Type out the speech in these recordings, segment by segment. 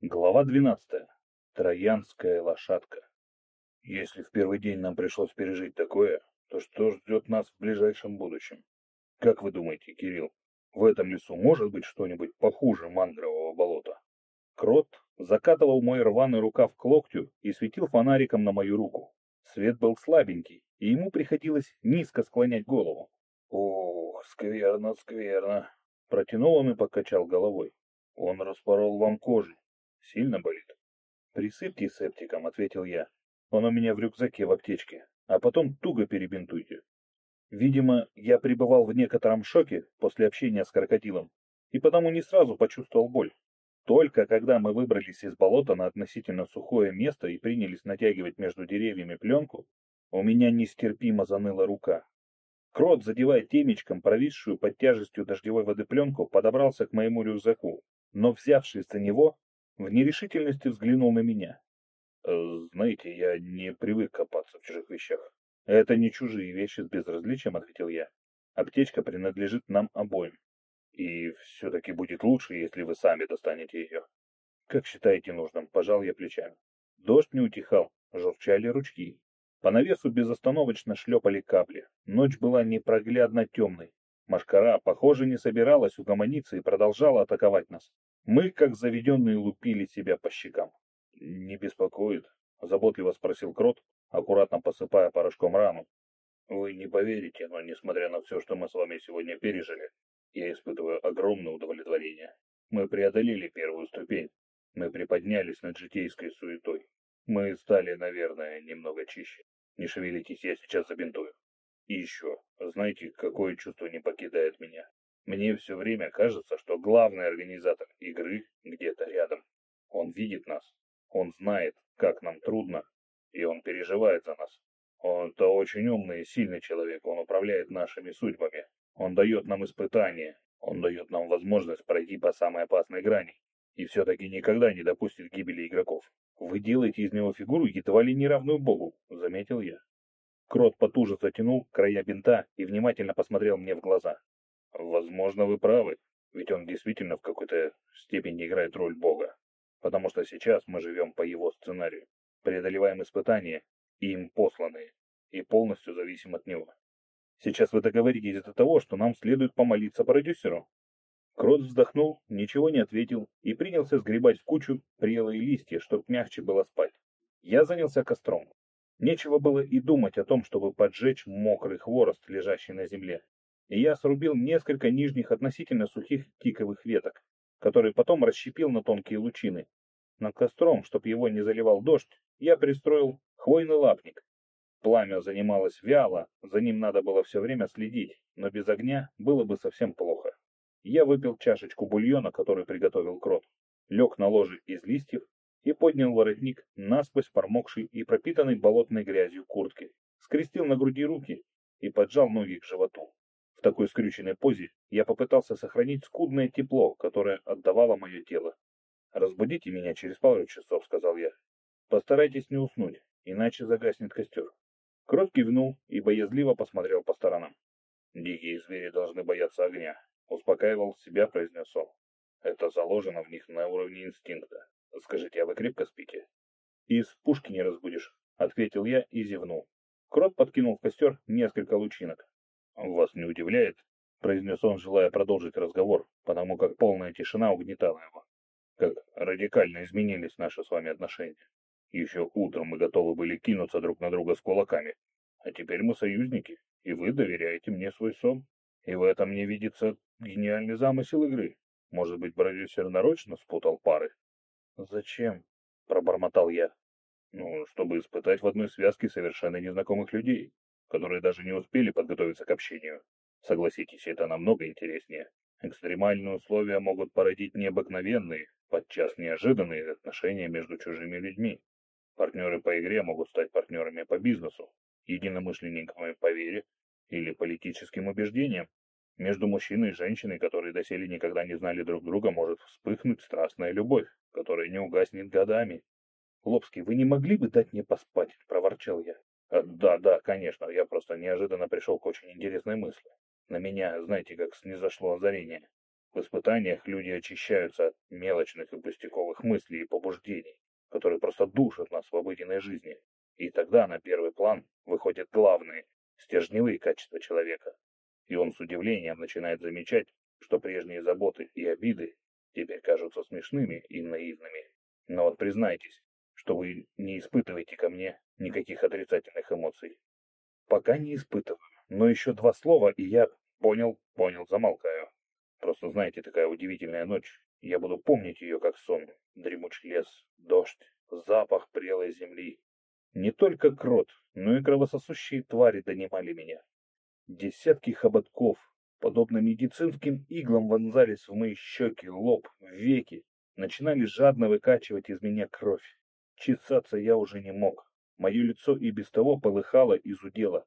Глава 12. Троянская лошадка. Если в первый день нам пришлось пережить такое, то что ждет нас в ближайшем будущем? Как вы думаете, Кирилл, в этом лесу может быть что-нибудь похуже мангрового болота? Крот закатывал мой рваный рукав к локтю и светил фонариком на мою руку. Свет был слабенький, и ему приходилось низко склонять голову. «Ох, скверно, скверно!» Протянул он и покачал головой. «Он распорол вам кожу. Сильно болит?» «Присыпьте септиком», — ответил я. «Он у меня в рюкзаке в аптечке. А потом туго перебинтуйте». Видимо, я пребывал в некотором шоке после общения с крокодилом, и потому не сразу почувствовал боль. Только когда мы выбрались из болота на относительно сухое место и принялись натягивать между деревьями пленку, у меня нестерпимо заныла рука. Крот, задевая темечком провисшую под тяжестью дождевой воды пленку, подобрался к моему рюкзаку, но, взявшись за него, в нерешительности взглянул на меня. «Э, «Знаете, я не привык копаться в чужих вещах. Это не чужие вещи с безразличием», — ответил я. «Аптечка принадлежит нам обоим. И все-таки будет лучше, если вы сами достанете ее. Как считаете нужным, пожал я плечами. Дождь не утихал, журчали ручки. По навесу безостановочно шлепали капли. Ночь была непроглядно темной. Машкара, похоже, не собиралась угомониться и продолжала атаковать нас. Мы, как заведенные, лупили себя по щекам. «Не беспокоит?» — заботливо спросил Крот, аккуратно посыпая порошком рану. «Вы не поверите, но несмотря на все, что мы с вами сегодня пережили, я испытываю огромное удовлетворение. Мы преодолели первую ступень. Мы приподнялись над житейской суетой. Мы стали, наверное, немного чище. Не шевелитесь, я сейчас забинтую. И еще, знаете, какое чувство не покидает меня? Мне все время кажется, что главный организатор игры где-то рядом. Он видит нас, он знает, как нам трудно, и он переживает за нас. Он-то очень умный и сильный человек, он управляет нашими судьбами. Он дает нам испытания, он дает нам возможность пройти по самой опасной грани. И все-таки никогда не допустит гибели игроков. Вы делаете из него фигуру едва ли не равную богу, заметил я. Крот потуже затянул края бинта и внимательно посмотрел мне в глаза. Возможно, вы правы, ведь он действительно в какой-то степени играет роль бога. Потому что сейчас мы живем по его сценарию, преодолеваем испытания, им посланные, и полностью зависим от него. Сейчас вы договоритесь до того, что нам следует помолиться продюсеру. Крот вздохнул, ничего не ответил и принялся сгребать в кучу прелые листья, чтоб мягче было спать. Я занялся костром. Нечего было и думать о том, чтобы поджечь мокрый хворост, лежащий на земле. И я срубил несколько нижних относительно сухих тиковых веток, которые потом расщепил на тонкие лучины. Над костром, чтоб его не заливал дождь, я пристроил хвойный лапник, Пламя занималось вяло, за ним надо было все время следить, но без огня было бы совсем плохо. Я выпил чашечку бульона, который приготовил крот, лег на ложе из листьев и поднял воротник, насквозь промокший и пропитанный болотной грязью куртки, скрестил на груди руки и поджал ноги к животу. В такой скрюченной позе я попытался сохранить скудное тепло, которое отдавало мое тело. «Разбудите меня через пару часов», — сказал я. «Постарайтесь не уснуть, иначе загаснет костер». Крот кивнул и боязливо посмотрел по сторонам. «Дикие звери должны бояться огня», — успокаивал себя, произнес он. «Это заложено в них на уровне инстинкта. Скажите, а вы крепко спите?» «Из пушки не разбудишь», — ответил я и зевнул. Крот подкинул в костер несколько лучинок. «Вас не удивляет?» — произнес он, желая продолжить разговор, потому как полная тишина угнетала его. «Как радикально изменились наши с вами отношения. Еще утром мы готовы были кинуться друг на друга с кулаками. А теперь мы союзники, и вы доверяете мне свой сон. И в этом мне видится гениальный замысел игры. Может быть, продюсер нарочно спутал пары? Зачем? Пробормотал я. Ну, чтобы испытать в одной связке совершенно незнакомых людей, которые даже не успели подготовиться к общению. Согласитесь, это намного интереснее. Экстремальные условия могут породить необыкновенные, подчас неожиданные отношения между чужими людьми. Партнеры по игре могут стать партнерами по бизнесу, единомышленниками по вере или политическим убеждениям. Между мужчиной и женщиной, которые доселе никогда не знали друг друга, может вспыхнуть страстная любовь, которая не угаснет годами. «Лобский, вы не могли бы дать мне поспать?» — проворчал я. «Э, «Да, да, конечно, я просто неожиданно пришел к очень интересной мысли. На меня, знаете, как снизошло озарение. В испытаниях люди очищаются от мелочных и пустяковых мыслей и побуждений, которые просто душат нас в обыденной жизни. И тогда на первый план выходят главные, стержневые качества человека. И он с удивлением начинает замечать, что прежние заботы и обиды теперь кажутся смешными и наивными. Но вот признайтесь, что вы не испытываете ко мне никаких отрицательных эмоций. Пока не испытываю, но еще два слова, и я понял, понял, замолкаю. Просто знаете, такая удивительная ночь. Я буду помнить ее как сон. Дремучий лес, дождь, запах прелой земли. Не только крот, но и кровососущие твари донимали меня. Десятки хоботков, подобно медицинским иглам, вонзались в мои щеки, лоб, веки, начинали жадно выкачивать из меня кровь. Чесаться я уже не мог. Мое лицо и без того полыхало и зудело.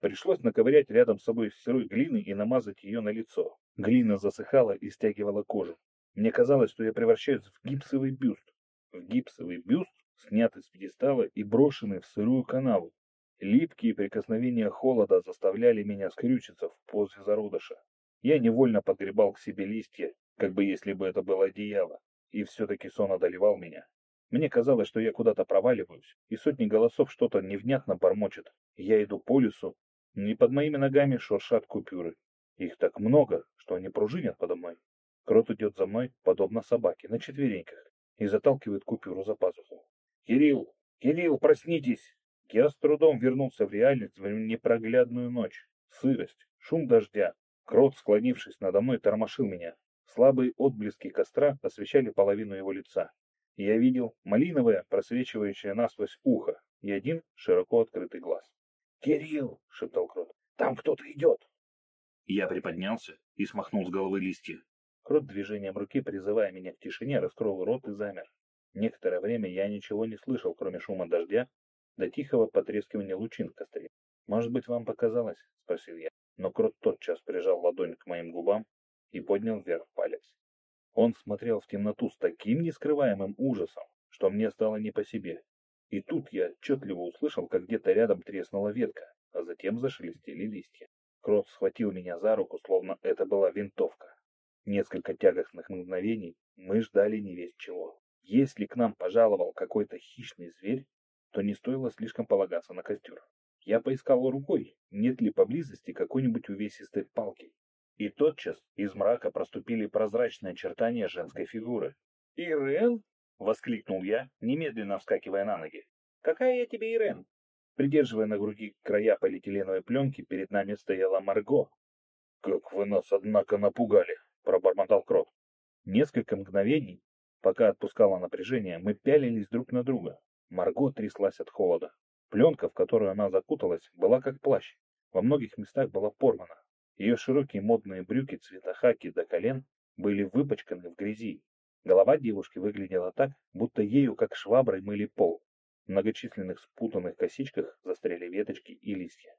Пришлось наковырять рядом с собой сырой глины и намазать ее на лицо. Глина засыхала и стягивала кожу. Мне казалось, что я превращаюсь в гипсовый бюст. В гипсовый бюст, снятый с пьедестала и брошенный в сырую канаву. Липкие прикосновения холода заставляли меня скрючиться в позе зародыша. Я невольно подгребал к себе листья, как бы если бы это было одеяло, и все-таки сон одолевал меня. Мне казалось, что я куда-то проваливаюсь, и сотни голосов что-то невнятно бормочет. Я иду по лесу, и под моими ногами шуршат купюры. Их так много, что они пружинят подо мной. Крот идет за мной, подобно собаке, на четвереньках, и заталкивает купюру за пазуху. «Кирилл! Кирилл, проснитесь!» Я с трудом вернулся в реальность в непроглядную ночь. Сырость, шум дождя. Крот, склонившись надо мной, тормошил меня. Слабые отблески костра освещали половину его лица. Я видел малиновое, просвечивающее насквозь ухо, и один широко открытый глаз. «Кирилл!» — шептал Крот. «Там кто-то идет!» Я приподнялся и смахнул с головы листья. Крот движением руки, призывая меня к тишине, раскрыл рот и замер. Некоторое время я ничего не слышал, кроме шума дождя до тихого потрескивания лучин в костре. «Может быть, вам показалось?» — спросил я. Но Крот тотчас прижал ладонь к моим губам и поднял вверх палец. Он смотрел в темноту с таким нескрываемым ужасом, что мне стало не по себе. И тут я отчетливо услышал, как где-то рядом треснула ветка, а затем зашелестели листья. Крот схватил меня за руку, словно это была винтовка. Несколько тягостных мгновений мы ждали не весь чего. Если к нам пожаловал какой-то хищный зверь, то не стоило слишком полагаться на костер. Я поискал рукой, нет ли поблизости какой-нибудь увесистой палки. И тотчас из мрака проступили прозрачные очертания женской фигуры. «Ирен?» — воскликнул я, немедленно вскакивая на ноги. «Какая я тебе Ирен?» Придерживая на груди края полиэтиленовой пленки, перед нами стояла Марго. «Как вы нас, однако, напугали!» — пробормотал Крот. Несколько мгновений, пока отпускало напряжение, мы пялились друг на друга. Марго тряслась от холода. Пленка, в которую она закуталась, была как плащ. Во многих местах была порвана. Ее широкие модные брюки цвета хаки до колен были выпачканы в грязи. Голова девушки выглядела так, будто ею как шваброй мыли пол. В многочисленных спутанных косичках застряли веточки и листья.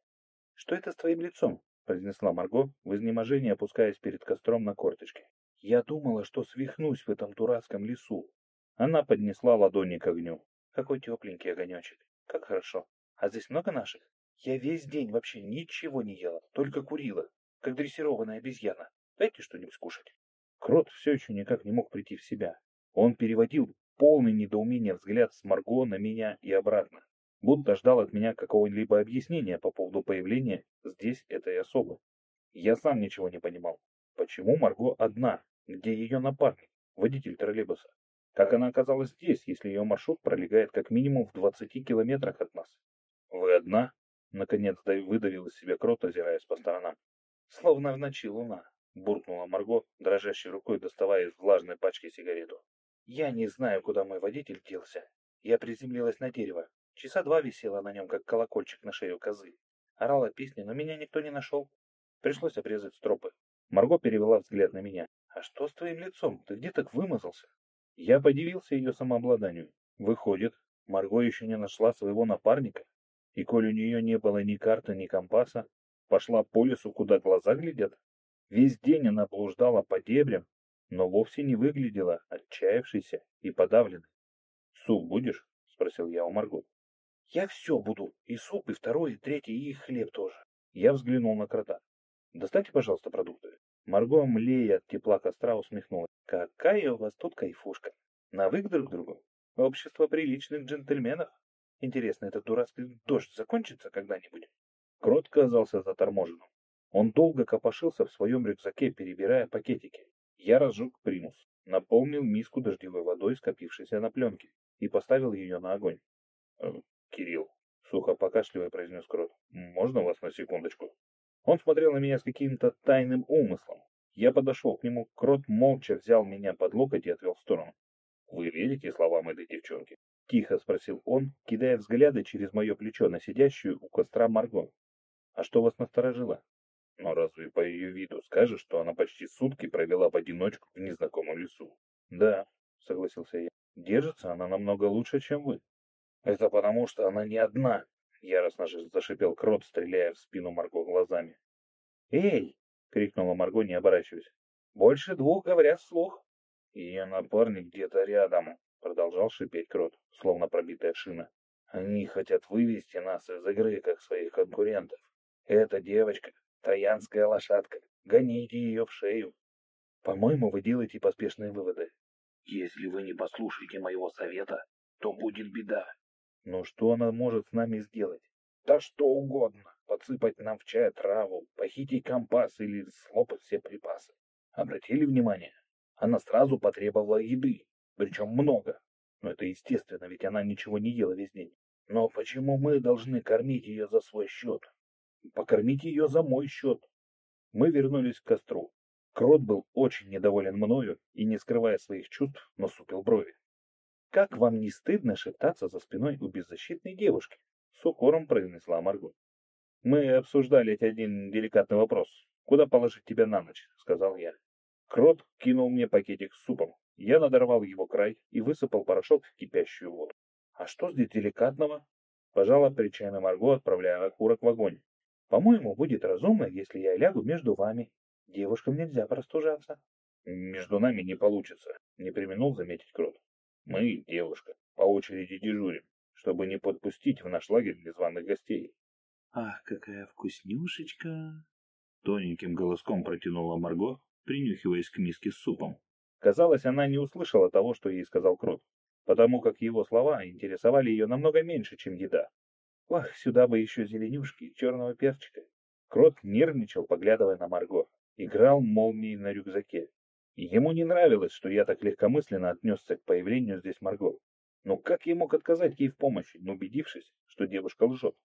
«Что это с твоим лицом?» — произнесла Марго, в изнеможении опускаясь перед костром на корточки. «Я думала, что свихнусь в этом дурацком лесу». Она поднесла ладони к огню. Какой тепленький огонечек. Как хорошо. А здесь много наших? Я весь день вообще ничего не ела, только курила, как дрессированная обезьяна. Дайте что-нибудь скушать. Крот все еще никак не мог прийти в себя. Он переводил полный недоумения взгляд с Марго на меня и обратно, будто ждал от меня какого-либо объяснения по поводу появления здесь этой особы. Я сам ничего не понимал. Почему Марго одна? Где ее напарник, водитель троллейбуса? Как она оказалась здесь, если ее маршрут пролегает как минимум в 20 километрах от нас? Вы одна? Наконец выдавил из себя крот, озираясь по сторонам. Словно в луна, буркнула Марго, дрожащей рукой доставая из влажной пачки сигарету. Я не знаю, куда мой водитель делся. Я приземлилась на дерево. Часа два висела на нем, как колокольчик на шею козы. Орала песни, но меня никто не нашел. Пришлось обрезать стропы. Марго перевела взгляд на меня. «А что с твоим лицом? Ты где так вымазался?» Я подивился ее самообладанию. Выходит, Марго еще не нашла своего напарника, и коль у нее не было ни карты, ни компаса, пошла по лесу, куда глаза глядят. Весь день она блуждала по дебрям, но вовсе не выглядела отчаявшейся и подавленной. «Суп будешь?» — спросил я у Марго. «Я все буду, и суп, и второй, и третий, и хлеб тоже». Я взглянул на крота. «Достаньте, пожалуйста, продукты». Марго, млея от тепла костра, усмехнулась. Какая у вас тут кайфушка. Навык друг к другу. Общество приличных джентльменов. Интересно, этот дурацкий дождь закончится когда-нибудь? Крот казался заторможенным. Он долго копошился в своем рюкзаке, перебирая пакетики. Я разжег примус, наполнил миску дождевой водой, скопившейся на пленке, и поставил ее на огонь. «Э, «Кирилл», — сухо покашливая произнес Крот, — «можно вас на секундочку?» Он смотрел на меня с каким-то тайным умыслом. Я подошел к нему, Крот молча взял меня под локоть и отвел в сторону. «Вы верите словам этой девчонки?» — тихо спросил он, кидая взгляды через мое плечо на сидящую у костра Марго. «А что вас насторожило?» «Но разве по ее виду скажешь, что она почти сутки провела в одиночку в незнакомом лесу?» «Да», — согласился я. «Держится она намного лучше, чем вы». «Это потому, что она не одна», — яростно зашипел Крот, стреляя в спину Марго глазами. «Эй!» — крикнула Марго, не оборачиваясь. «Больше двух говорят вслух». «Ее напарник где-то рядом», — продолжал шипеть Крот, словно пробитая шина. «Они хотят вывести нас из игры, как своих конкурентов. Эта девочка — троянская лошадка. Гоните ее в шею». «По-моему, вы делаете поспешные выводы». «Если вы не послушаете моего совета, то будет беда. Но что она может с нами сделать? Да что угодно. Подсыпать нам в чай траву, похитить компас или слопать все припасы. Обратили внимание? Она сразу потребовала еды, причем много. Но это естественно, ведь она ничего не ела весь день. Но почему мы должны кормить ее за свой счет? Покормить ее за мой счет. Мы вернулись к костру. Крот был очень недоволен мною и, не скрывая своих чувств, насупил брови. «Как вам не стыдно шептаться за спиной у беззащитной девушки?» — с укором произнесла Марго. «Мы обсуждали один деликатный вопрос. Куда положить тебя на ночь?» — сказал я. Крот кинул мне пакетик с супом. Я надорвал его край и высыпал порошок в кипящую воду. «А что здесь деликатного?» Пожала плечами Марго, отправляя окурок в огонь. «По-моему, будет разумно, если я лягу между вами. Девушкам нельзя простужаться». «Между нами не получится», — не применул заметить Крот. Мы, девушка, по очереди дежурим, чтобы не подпустить в наш лагерь незваных гостей. «Ах, какая вкуснюшечка!» Тоненьким голоском протянула Марго, принюхиваясь к миске с супом. Казалось, она не услышала того, что ей сказал Крот, потому как его слова интересовали ее намного меньше, чем еда. «Ах, сюда бы еще зеленюшки, черного перчика!» Крот нервничал, поглядывая на Марго. Играл молнией на рюкзаке. Ему не нравилось, что я так легкомысленно отнесся к появлению здесь Марго. Но как я мог отказать ей в помощи, убедившись, что девушка лжет?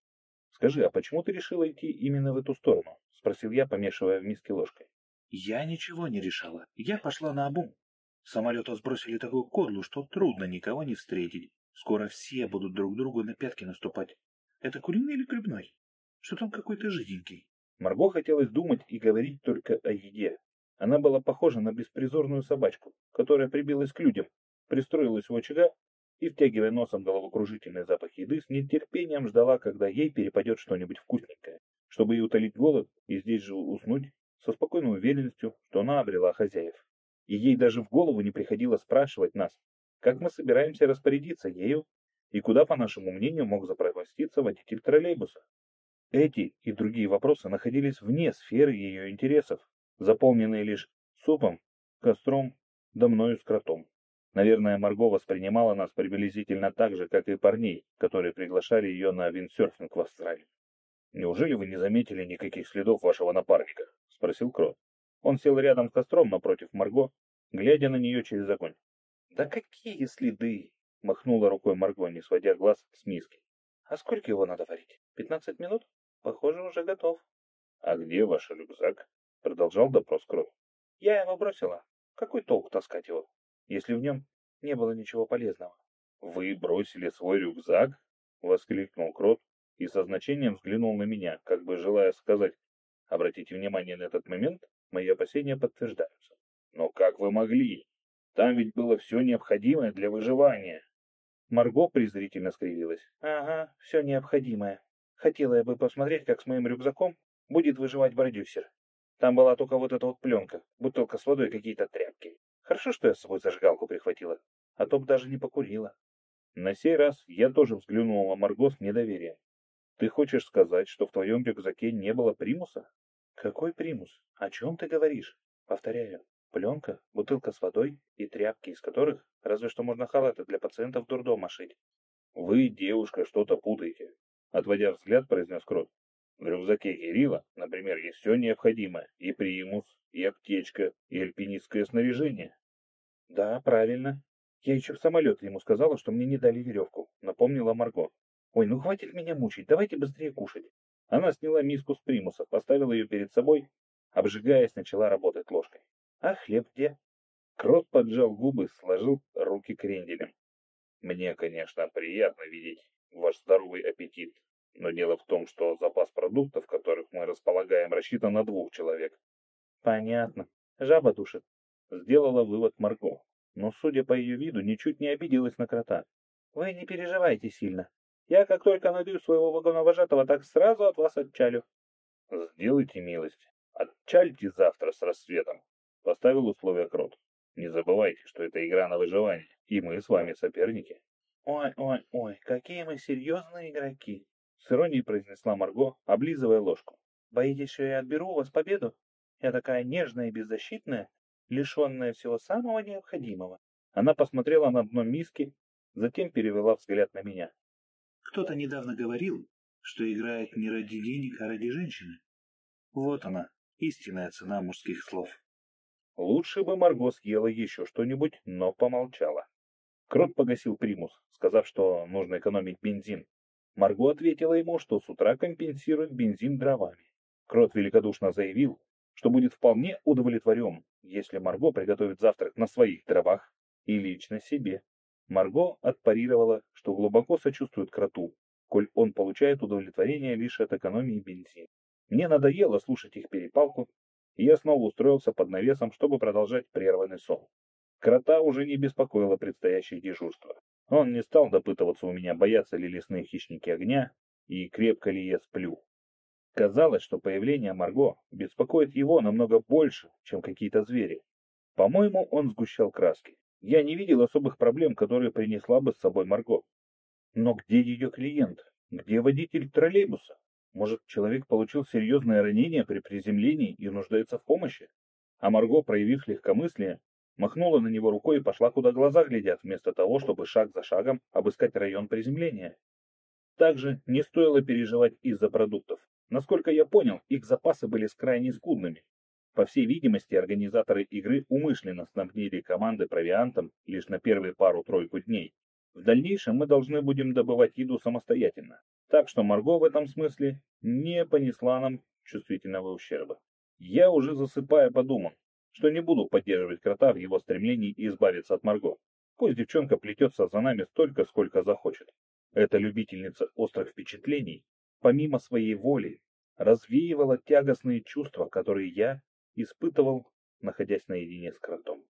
«Скажи, а почему ты решила идти именно в эту сторону?» — спросил я, помешивая в миске ложкой. «Я ничего не решала. Я пошла на обум. Самолета сбросили такую кодлу, что трудно никого не встретить. Скоро все будут друг другу на пятки наступать. Это куриный или грибной? Что там какой-то жиденький?» Марго хотелось думать и говорить только о еде, она была похожа на беспризорную собачку, которая прибилась к людям, пристроилась у очага и, втягивая носом головокружительный запах еды, с нетерпением ждала, когда ей перепадет что-нибудь вкусненькое, чтобы и утолить голод и здесь же уснуть со спокойной уверенностью, что она обрела хозяев. И ей даже в голову не приходило спрашивать нас, как мы собираемся распорядиться ею и куда, по нашему мнению, мог запропаститься водитель троллейбуса. Эти и другие вопросы находились вне сферы ее интересов, заполненные лишь супом, костром да мною с кротом. Наверное, Марго воспринимала нас приблизительно так же, как и парней, которые приглашали ее на виндсерфинг в Австралии. «Неужели вы не заметили никаких следов вашего напарника?» — спросил Крот. Он сел рядом с костром напротив Марго, глядя на нее через огонь. «Да какие следы!» — махнула рукой Марго, не сводя глаз с миски. «А сколько его надо варить? Пятнадцать минут? Похоже, уже готов». «А где ваш рюкзак?» Продолжал допрос Крот. Я его бросила. Какой толк таскать его, если в нем не было ничего полезного? Вы бросили свой рюкзак? Воскликнул Крот и со значением взглянул на меня, как бы желая сказать, обратите внимание на этот момент, мои опасения подтверждаются. Но как вы могли? Там ведь было все необходимое для выживания. Марго презрительно скривилась. Ага, все необходимое. Хотела я бы посмотреть, как с моим рюкзаком будет выживать продюсер. Там была только вот эта вот пленка, бутылка с водой и какие-то тряпки. Хорошо, что я с собой зажигалку прихватила, а то б даже не покурила. На сей раз я тоже взглянул на Марго с недоверием. Ты хочешь сказать, что в твоем рюкзаке не было примуса? Какой примус? О чем ты говоришь? Повторяю, пленка, бутылка с водой и тряпки, из которых разве что можно халаты для пациентов дурдома шить. Вы, девушка, что-то путаете. Отводя взгляд, произнес Крот. В рюкзаке Кирилла, например, есть все необходимое. И примус, и аптечка, и альпинистское снаряжение. Да, правильно. Я еще в самолет ему сказала, что мне не дали веревку, напомнила Марго. Ой, ну хватит меня мучить, давайте быстрее кушать. Она сняла миску с примуса, поставила ее перед собой, обжигаясь, начала работать ложкой. А хлеб где? Крот поджал губы, сложил руки кренделем. Мне, конечно, приятно видеть ваш здоровый аппетит, но дело в том, что запас продуктов, которых мы располагаем, рассчитан на двух человек. Понятно. Жаба душит. Сделала вывод Марго, но, судя по ее виду, ничуть не обиделась на крота. Вы не переживайте сильно. Я как только найду своего вагоновожатого, так сразу от вас отчалю. Сделайте милость. Отчальте завтра с рассветом. Поставил условие Крот. Не забывайте, что это игра на выживание, и мы с вами соперники. Ой, ой, ой, какие мы серьезные игроки. С иронией произнесла Марго, облизывая ложку. Боитесь, что я отберу у вас победу? Я такая нежная и беззащитная, лишенная всего самого необходимого. Она посмотрела на дно миски, затем перевела взгляд на меня. Кто-то недавно говорил, что играет не ради денег, а ради женщины. Вот она, истинная цена мужских слов. Лучше бы Марго съела еще что-нибудь, но помолчала. Крот погасил примус, сказав, что нужно экономить бензин. Марго ответила ему, что с утра компенсирует бензин дровами. Крот великодушно заявил, что будет вполне удовлетворен, если Марго приготовит завтрак на своих дровах и лично себе. Марго отпарировала, что глубоко сочувствует кроту, коль он получает удовлетворение лишь от экономии бензина. Мне надоело слушать их перепалку, и я снова устроился под навесом, чтобы продолжать прерванный сон. Крота уже не беспокоило предстоящее дежурство. Он не стал допытываться у меня, боятся ли лесные хищники огня и крепко ли я сплю. Казалось, что появление Марго беспокоит его намного больше, чем какие-то звери. По-моему, он сгущал краски. Я не видел особых проблем, которые принесла бы с собой Марго. Но где ее клиент? Где водитель троллейбуса? Может, человек получил серьезное ранение при приземлении и нуждается в помощи? А Марго, проявив легкомыслие, махнула на него рукой и пошла, куда глаза глядят, вместо того, чтобы шаг за шагом обыскать район приземления. Также не стоило переживать из-за продуктов. Насколько я понял, их запасы были крайне скудными. По всей видимости, организаторы игры умышленно снабдили команды провиантом лишь на первые пару-тройку дней. В дальнейшем мы должны будем добывать еду самостоятельно. Так что Марго в этом смысле не понесла нам чувствительного ущерба. Я уже засыпая подумал, что не буду поддерживать крота в его стремлении избавиться от Марго. Пусть девчонка плетется за нами столько, сколько захочет. Эта любительница острых впечатлений помимо своей воли, развеивала тягостные чувства, которые я испытывал, находясь наедине с кротом.